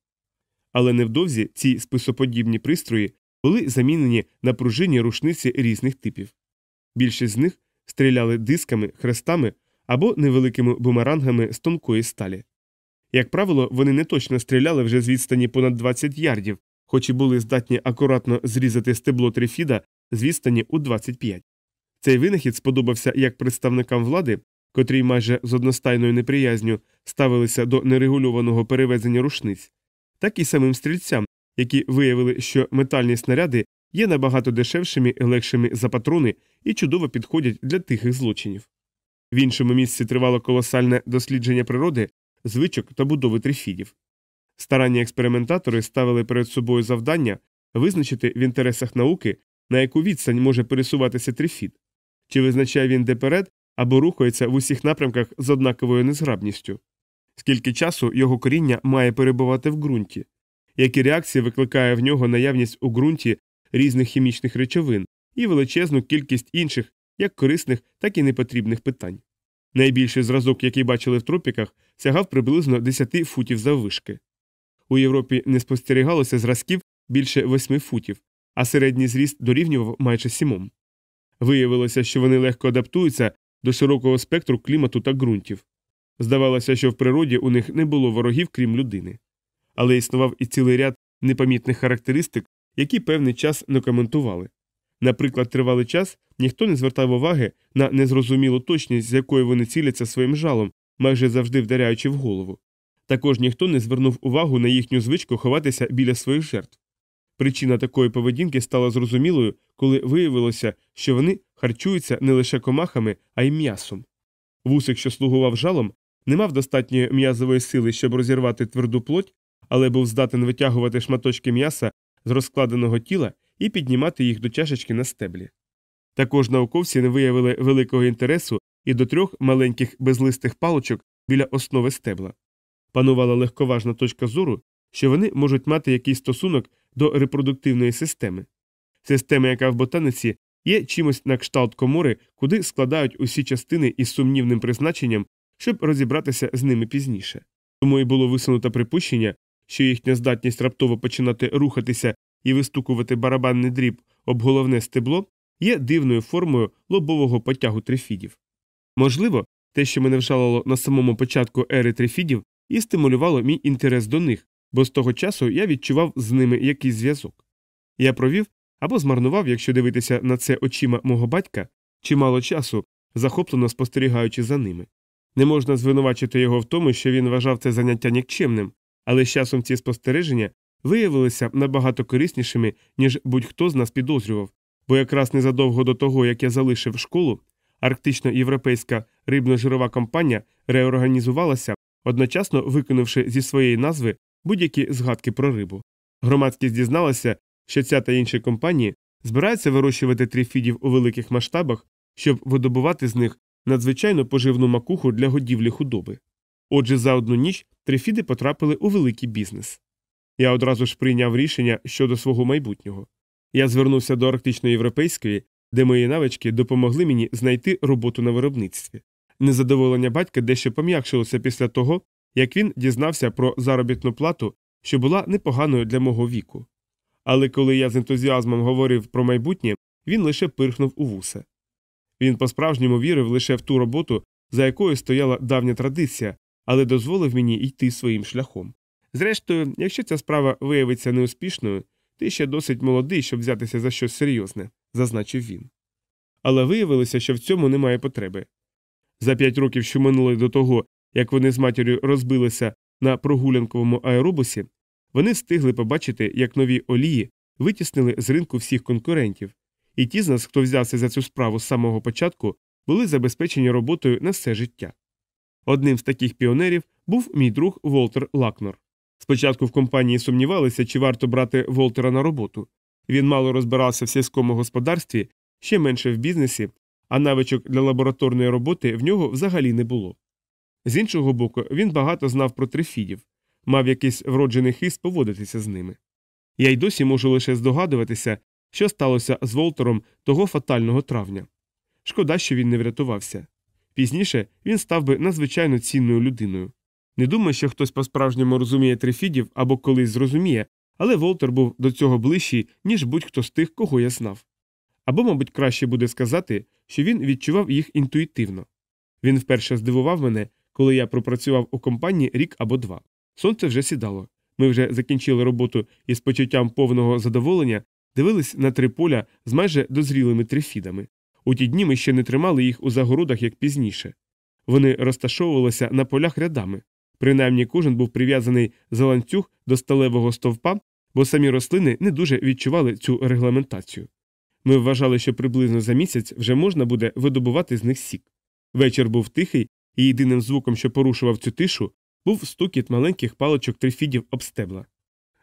Але невдовзі ці списоподібні пристрої були замінені на пружинні рушниці різних типів. Більшість з них стріляли дисками, хрестами або невеликими бумерангами з тонкої сталі. Як правило, вони не точно стріляли вже з відстані понад 20 ярдів, хоч і були здатні акуратно зрізати стебло трифіда з відстані у 25. Цей винахід сподобався як представникам влади, котрі майже з одностайною неприязню ставилися до нерегульованого перевезення рушниць, так і самим стрільцям, які виявили, що метальні снаряди є набагато дешевшими і легшими за патрони і чудово підходять для тихих злочинів. В іншому місці тривало колосальне дослідження природи, звичок та будови трифідів. Старанні експериментатори ставили перед собою завдання визначити в інтересах науки, на яку відстань може пересуватися трифід, чи визначає він де перед або рухається в усіх напрямках з однаковою незграбністю, скільки часу його коріння має перебувати в ґрунті, які реакції викликає в нього наявність у ґрунті різних хімічних речовин і величезну кількість інших як корисних, так і непотрібних питань. Найбільший зразок, який бачили в тропіках, сягав приблизно 10 футів заввишки. У Європі не спостерігалося зразків більше 8 футів, а середній зріст дорівнював майже сімом. Виявилося, що вони легко адаптуються до широкого спектру клімату та ґрунтів. Здавалося, що в природі у них не було ворогів, крім людини. Але існував і цілий ряд непомітних характеристик, які певний час не коментували. Наприклад, тривалий час ніхто не звертав уваги на незрозумілу точність, з якою вони ціляться своїм жалом, майже завжди вдаряючи в голову. Також ніхто не звернув увагу на їхню звичку ховатися біля своїх жертв. Причина такої поведінки стала зрозумілою, коли виявилося, що вони харчуються не лише комахами, а й м'ясом. Вусик, що слугував жалом, не мав достатньої м'язової сили, щоб розірвати тверду плоть, але був здатен витягувати шматочки м'яса з розкладеного тіла і піднімати їх до чашечки на стеблі. Також науковці не виявили великого інтересу і до трьох маленьких безлистих палочок біля основи стебла. Панувала легковажна точка зору, що вони можуть мати якийсь стосунок до репродуктивної системи. Система, яка в ботаниці є чимось на кшталт комори, куди складають усі частини із сумнівним призначенням, щоб розібратися з ними пізніше. Тому і було висунуто припущення, що їхня здатність раптово починати рухатися і вистукувати барабанний дріб об головне стебло є дивною формою лобового потягу трифідів. Можливо, те, що мене вжалило на самому початку ери трифідів, і стимулювало мій інтерес до них, бо з того часу я відчував з ними якийсь зв'язок. Я провів або змарнував, якщо дивитися на це очима мого батька, чимало часу, захоплено спостерігаючи за ними. Не можна звинувачити його в тому, що він вважав це заняття нікчемним, але з часом ці спостереження виявилися набагато кориснішими, ніж будь-хто з нас підозрював, бо якраз незадовго до того, як я залишив школу, арктично-європейська рибно-жирова компанія реорганізувалася, одночасно викинувши зі своєї назви будь-які згадки про рибу. Громадськість дізналася, що ця та інші компанії збираються вирощувати тріфідів у великих масштабах, щоб видобувати з них надзвичайно поживну макуху для годівлі худоби. Отже, за одну ніч трифіди потрапили у великий бізнес. Я одразу ж прийняв рішення щодо свого майбутнього. Я звернувся до арктично-європейської, де мої навички допомогли мені знайти роботу на виробництві. Незадоволення батька дещо пом'якшилося після того, як він дізнався про заробітну плату, що була непоганою для мого віку. Але коли я з ентузіазмом говорив про майбутнє, він лише пирхнув у вуса. Він по справжньому вірив лише в ту роботу, за якою стояла давня традиція, але дозволив мені йти своїм шляхом. Зрештою, якщо ця справа виявиться неуспішною, ти ще досить молодий, щоб взятися за щось серйозне, зазначив він. Але виявилося, що в цьому немає потреби. За п'ять років, що минули до того, як вони з матір'ю розбилися на прогулянковому аеробусі, вони встигли побачити, як нові олії витіснили з ринку всіх конкурентів, і ті з нас, хто взявся за цю справу з самого початку, були забезпечені роботою на все життя. Одним з таких піонерів був мій друг Волтер Лакнор. Спочатку в компанії сумнівалися, чи варто брати Волтера на роботу. Він мало розбирався в сільському господарстві, ще менше в бізнесі, а навичок для лабораторної роботи в нього взагалі не було. З іншого боку, він багато знав про трифідів, мав якийсь вроджений хист поводитися з ними. Я й досі можу лише здогадуватися, що сталося з Волтером того фатального травня. Шкода, що він не врятувався. Пізніше він став би надзвичайно цінною людиною. Не думаю, що хтось по-справжньому розуміє трифідів або колись зрозуміє, але Волтер був до цього ближчий, ніж будь-хто з тих, кого я знав. Або, мабуть, краще буде сказати, що він відчував їх інтуїтивно. Він вперше здивував мене, коли я пропрацював у компанії рік або два. Сонце вже сідало. Ми вже закінчили роботу і з почуттям повного задоволення дивились на три поля з майже дозрілими трифідами. У ті дні ми ще не тримали їх у загородах як пізніше. Вони розташовувалися на полях рядами. Принаймні кожен був прив'язаний за ланцюг до сталевого стовпа, бо самі рослини не дуже відчували цю регламентацію. Ми вважали, що приблизно за місяць вже можна буде видобувати з них сік. Вечір був тихий, і єдиним звуком, що порушував цю тишу, був стукіт маленьких паличок трифідів об стебла.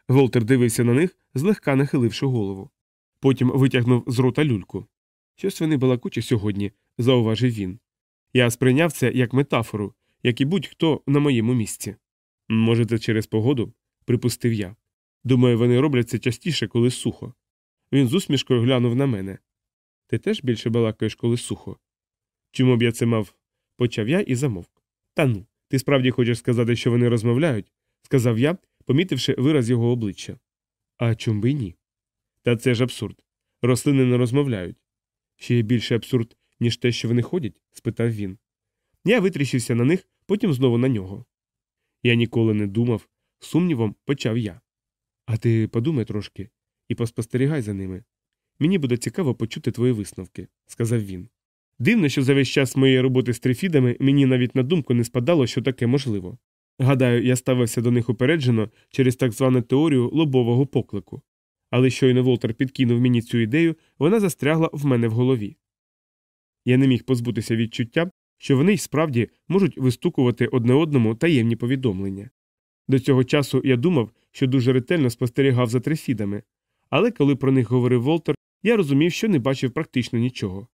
Волтер дивився на них, злегка нахиливши голову. Потім витягнув з рота люльку. Щось вони балакучі сьогодні, зауважив він. Я сприйняв це як метафору, як і будь-хто на моєму місці. Може, це через погоду? припустив я. Думаю, вони роблять це частіше, коли сухо. Він з усмішкою глянув на мене. Ти теж більше балакаєш, коли сухо? Чому б я це мав? почав я і замовк. Та ну, ти справді хочеш сказати, що вони розмовляють? сказав я, помітивши вираз його обличчя. А чом би ні? Та це ж абсурд. Рослини не розмовляють. Ще є більше абсурд, ніж те, що вони ходять? спитав він. Я витріщився на них, потім знову на нього. Я ніколи не думав, сумнівом почав я. А ти подумай трошки і поспостерігай за ними. Мені буде цікаво почути твої висновки, сказав він. Дивно, що за весь час моєї роботи з трифідами мені навіть на думку не спадало, що таке можливо. Гадаю, я ставився до них упереджено через так звану теорію лобового поклику. Але щойно Волтер підкинув мені цю ідею, вона застрягла в мене в голові. Я не міг позбутися відчуття, що вони й справді можуть вистукувати одне одному таємні повідомлення. До цього часу я думав, що дуже ретельно спостерігав за трифідами, але коли про них говорив Волтер, я розумів, що не бачив практично нічого.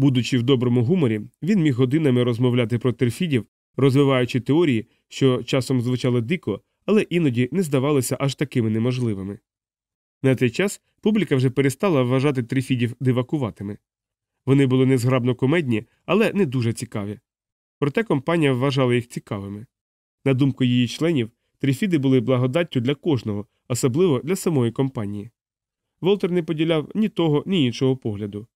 Будучи в доброму гуморі, він міг годинами розмовляти про трифідів, розвиваючи теорії, що часом звучали дико, але іноді не здавалися аж такими неможливими. На той час публіка вже перестала вважати трифідів дивакуватими. Вони були незграбно комедні, але не дуже цікаві. Проте компанія вважала їх цікавими. На думку її членів, трифіди були благодаттю для кожного, особливо для самої компанії. Волтер не поділяв ні того, ні іншого погляду.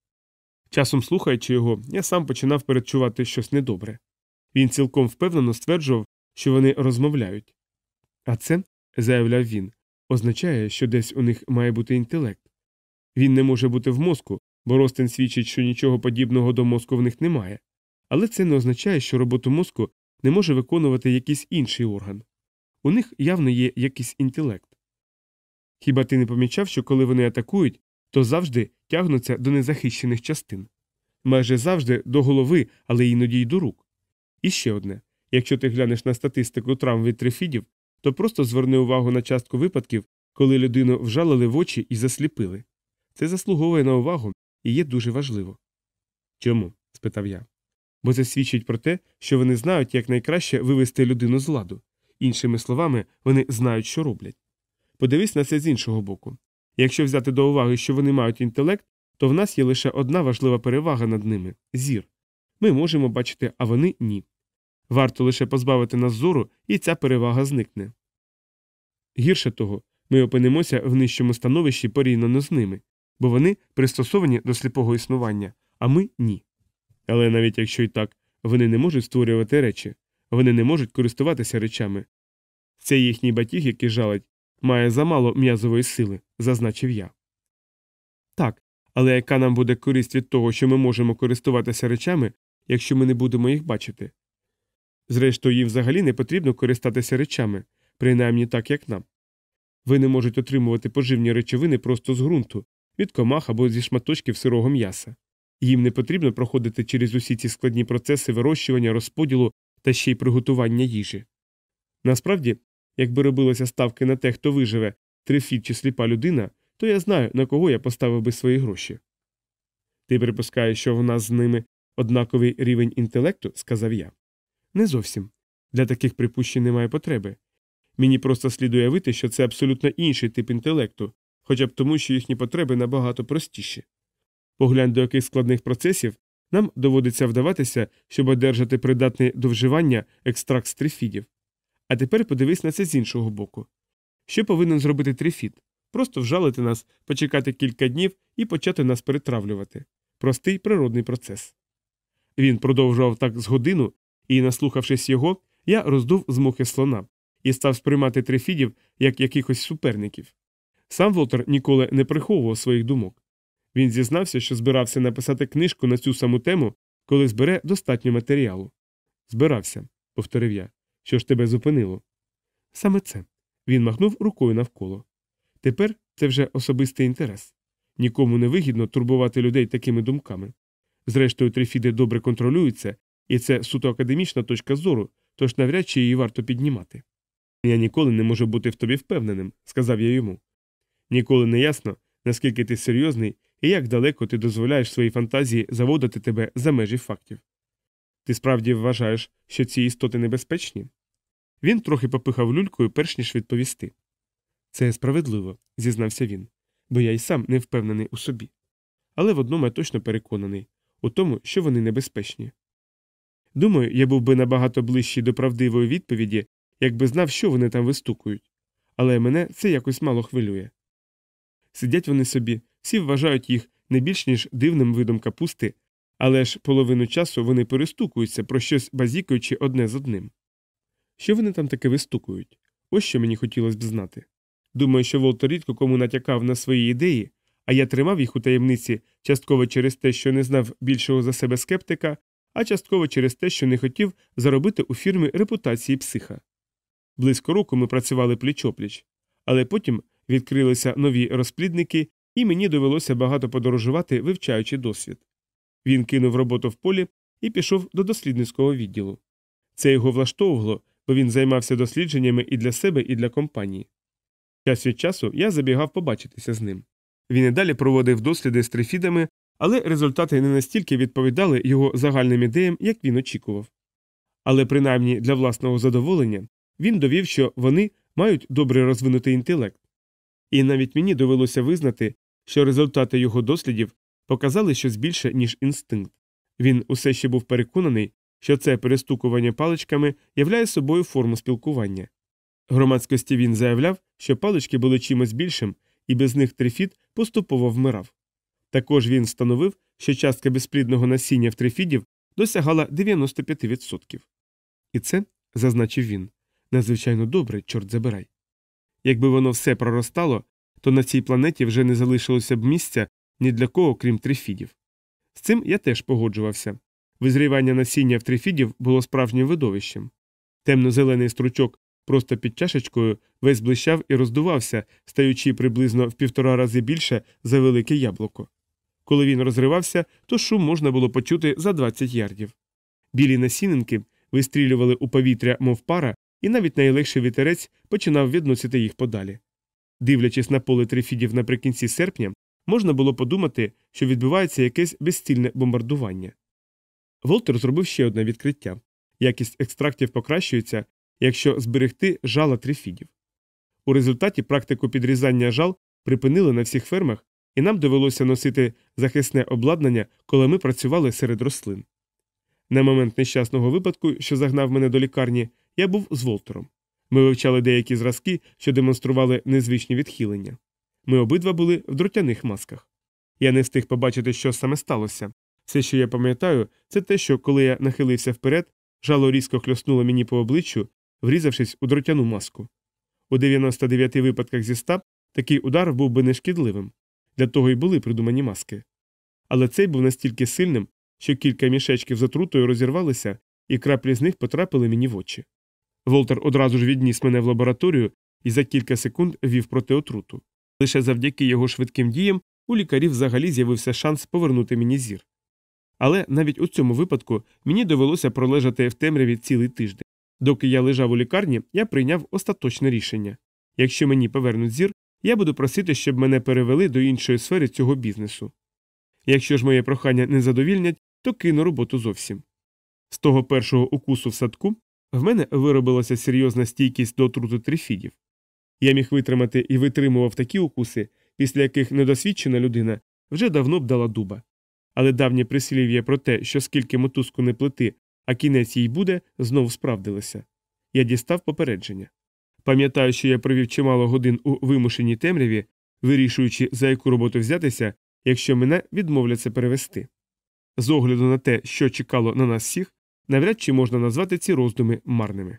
Часом слухаючи його, я сам починав передчувати щось недобре. Він цілком впевнено стверджував, що вони розмовляють. А це, заявляв він, означає, що десь у них має бути інтелект. Він не може бути в мозку, бо Ростин свідчить, що нічого подібного до мозку в них немає. Але це не означає, що роботу мозку не може виконувати якийсь інший орган. У них явно є якийсь інтелект. Хіба ти не помічав, що коли вони атакують, то завжди тягнуться до незахищених частин? Майже завжди до голови, але іноді й до рук. І ще одне якщо ти глянеш на статистику травм від трифідів, то просто зверни увагу на частку випадків, коли людину вжалили в очі і засліпили. Це заслуговує на увагу і є дуже важливо. Чому? спитав я. Бо це свідчить про те, що вони знають, як найкраще вивести людину з ладу. Іншими словами, вони знають, що роблять. Подивись на це з іншого боку. Якщо взяти до уваги, що вони мають інтелект, то в нас є лише одна важлива перевага над ними зір. Ми можемо бачити, а вони ні. Варто лише позбавити нас зору, і ця перевага зникне. Гірше того, ми опинимося в нижчому становищі порівняно з ними, бо вони пристосовані до сліпого існування, а ми ні. Але навіть якщо і так, вони не можуть створювати речі, вони не можуть користуватися речами. Це їхній батіг, який жалить, має замало м'язової сили, зазначив я. Так, але яка нам буде користь від того, що ми можемо користуватися речами, якщо ми не будемо їх бачити? Зрештою, їй взагалі не потрібно користатися речами, принаймні так, як нам. Вони можуть отримувати поживні речовини просто з ґрунту, від комах або зі шматочків сирого м'яса. Їм не потрібно проходити через усі ці складні процеси вирощування, розподілу та ще й приготування їжі. Насправді, якби робилися ставки на те, хто виживе, трифіт чи сліпа людина, то я знаю, на кого я поставив би свої гроші. Ти припускаєш, що в нас з ними однаковий рівень інтелекту, сказав я. Не зовсім. Для таких припущень немає потреби. Мені просто слід уявити, що це абсолютно інший тип інтелекту, хоча б тому, що їхні потреби набагато простіші. Поглянь до яких складних процесів нам доводиться вдаватися, щоб одержати придатний до вживання екстракт з трифідів. А тепер подивись на це з іншого боку. Що повинен зробити трифід? Просто вжалити нас, почекати кілька днів і почати нас перетравлювати. Простий природний процес. Він продовжував так з годину, і, наслухавшись його, я роздув з мухи слона і став сприймати трифідів як якихось суперників. Сам Волтер ніколи не приховував своїх думок. Він зізнався, що збирався написати книжку на цю саму тему, коли збере достатньо матеріалу. Збирався, повторив я. Що ж тебе зупинило? Саме це. Він махнув рукою навколо. Тепер це вже особистий інтерес. Нікому не вигідно турбувати людей такими думками. Зрештою, трифіди добре контролюються, і це суто академічна точка зору, тож навряд чи її варто піднімати. Я ніколи не можу бути в тобі впевненим, сказав я йому. Ніколи не ясно, наскільки ти серйозний і як далеко ти дозволяєш своїй фантазії заводити тебе за межі фактів. Ти справді вважаєш, що ці істоти небезпечні? Він трохи попихав люлькою, перш ніж відповісти. Це справедливо, зізнався він, бо я й сам не впевнений у собі. Але в одному я точно переконаний у тому, що вони небезпечні. Думаю, я був би набагато ближчий до правдивої відповіді, якби знав, що вони там вистукують. Але мене це якось мало хвилює. Сидять вони собі, всі вважають їх не більш ніж дивним видом капусти, але ж половину часу вони перестукуються про щось базікаючи одне з одним. Що вони там таке вистукують? Ось що мені хотілося б знати. Думаю, що Волтер рідко кому натякав на свої ідеї, а я тримав їх у таємниці частково через те, що не знав більшого за себе скептика, а частково через те, що не хотів заробити у фірмі репутації психа. Близько року ми працювали пліч опліч, але потім відкрилися нові розплідники, і мені довелося багато подорожувати, вивчаючи досвід. Він кинув роботу в полі і пішов до дослідницького відділу. Це його влаштовувало, бо він займався дослідженнями і для себе, і для компанії. Час від часу я забігав побачитися з ним. Він і далі проводив досліди з трифідами, але результати не настільки відповідали його загальним ідеям, як він очікував. Але принаймні для власного задоволення він довів, що вони мають добре розвинутий інтелект. І навіть мені довелося визнати, що результати його дослідів показали щось більше, ніж інстинкт. Він усе ще був переконаний, що це перестукування паличками являє собою форму спілкування. Громадськості він заявляв, що палички були чимось більшим, і без них трифід поступово вмирав. Також він встановив, що частка безплідного насіння в трифідів досягала 95%. І це, зазначив він, надзвичайно добре, чорт забирай. Якби воно все проростало, то на цій планеті вже не залишилося б місця ні для кого, крім трифідів. З цим я теж погоджувався. Визрівання насіння в трифідів було справжнім видовищем. Темно-зелений стручок просто під чашечкою весь блищав і роздувався, стаючи приблизно в півтора рази більше за велике яблуко. Коли він розривався, то шум можна було почути за 20 ярдів. Білі насінинки вистрілювали у повітря, мов пара, і навіть найлегший вітерець починав відносити їх подалі. Дивлячись на поле трифідів наприкінці серпня, можна було подумати, що відбувається якесь безцільне бомбардування. Волтер зробив ще одне відкриття якість екстрактів покращується, якщо зберегти жала трифідів. У результаті практику підрізання жал припинили на всіх фермах, і нам довелося носити захисне обладнання, коли ми працювали серед рослин. На момент нещасного випадку, що загнав мене до лікарні, я був з Волтером. Ми вивчали деякі зразки, що демонстрували незвичні відхилення. Ми обидва були в дротяних масках. Я не встиг побачити, що саме сталося. Все, що я пам'ятаю, це те, що коли я нахилився вперед, жало різко хльоснуло мені по обличчю, врізавшись у дротяну маску. У 99 випадках зі 100 такий удар був би нешкідливим. Для того й були придумані маски. Але цей був настільки сильним, що кілька мішечків з отрутою розірвалися, і краплі з них потрапили мені в очі. Волтер одразу ж відніс мене в лабораторію і за кілька секунд вів проти отруту. Лише завдяки його швидким діям у лікарів взагалі з'явився шанс повернути мені зір. Але навіть у цьому випадку мені довелося пролежати в темряві цілий тиждень. Доки я лежав у лікарні, я прийняв остаточне рішення якщо мені повернуть зір, я буду просити, щоб мене перевели до іншої сфери цього бізнесу. Якщо ж моє прохання не задовільнять, то кину роботу зовсім. З того першого укусу в садку в мене виробилася серйозна стійкість до отруту трифідів. Я міг витримати і витримував такі укуси, після яких недосвідчена людина вже давно б дала дуба. Але давнє прислів'я про те, що скільки мотузку не плети, а кінець їй буде, знов справдилося. Я дістав попередження. Пам'ятаю, що я провів чимало годин у вимушеній темряві, вирішуючи, за яку роботу взятися, якщо мене відмовляться перевести. З огляду на те, що чекало на нас всіх, навряд чи можна назвати ці роздуми марними.